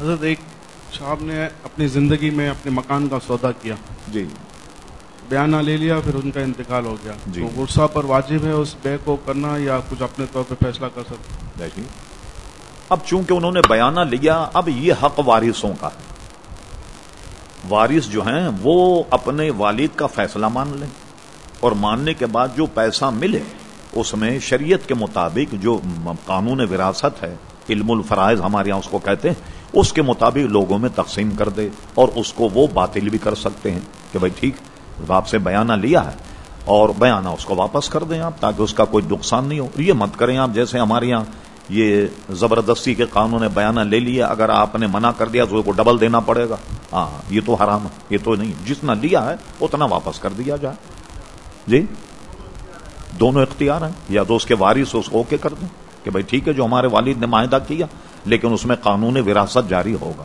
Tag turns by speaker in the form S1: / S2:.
S1: حضرت ایک صاحب نے اپنی زندگی میں اپنے مکان کا سودا کیا۔
S2: جی۔
S1: بیانہ لے لیا پھر ان کا انتقال ہو گیا۔
S2: جی۔
S1: تو ورثہ پر واجب ہے اس بے کو کرنا یا کچھ اپنے طور پہ فیصلہ کر سکتے
S2: دیکھیے۔ اب چونکہ انہوں نے بیانہ لیا اب یہ حق وارثوں کا ہے۔ وارث جو ہیں وہ اپنے والد کا فیصلہ مان لیں اور ماننے کے بعد جو پیسہ ملے اس میں شریعت کے مطابق جو قانون وراثت ہے علم الفرائض ہمارے یہاں اس کو کہتے ہیں اس کے مطابق لوگوں میں تقسیم کر دے اور اس کو وہ باطل بھی کر سکتے ہیں کہ بھائی ٹھیک، آپ سے بیانہ لیا ہے اور بیانہ اس کو واپس کر دیں آپ تاکہ اس کا کوئی نقصان نہیں ہو۔ یہ مت کریں آپ، جیسے ہمارے یہاں یہ زبردستی کے قانون نے بیانہ لے لیا، اگر آپ نے منع کر دیا تو کو ڈبل دینا پڑے گا۔ ہاں یہ تو حرام ہے، یہ تو نہیں۔ جتنا لیا ہے، اتنا واپس کر دیا جائے۔ جی؟ دونوں اختیار ہیں، یا تو اس کے وارث اس کو اوکے کر دیں کہ بھائی ٹھیک ہے، جو ہمارے والد نے معاہدہ کیا لیکن اس میں قانون وراثت جاری ہوگا۔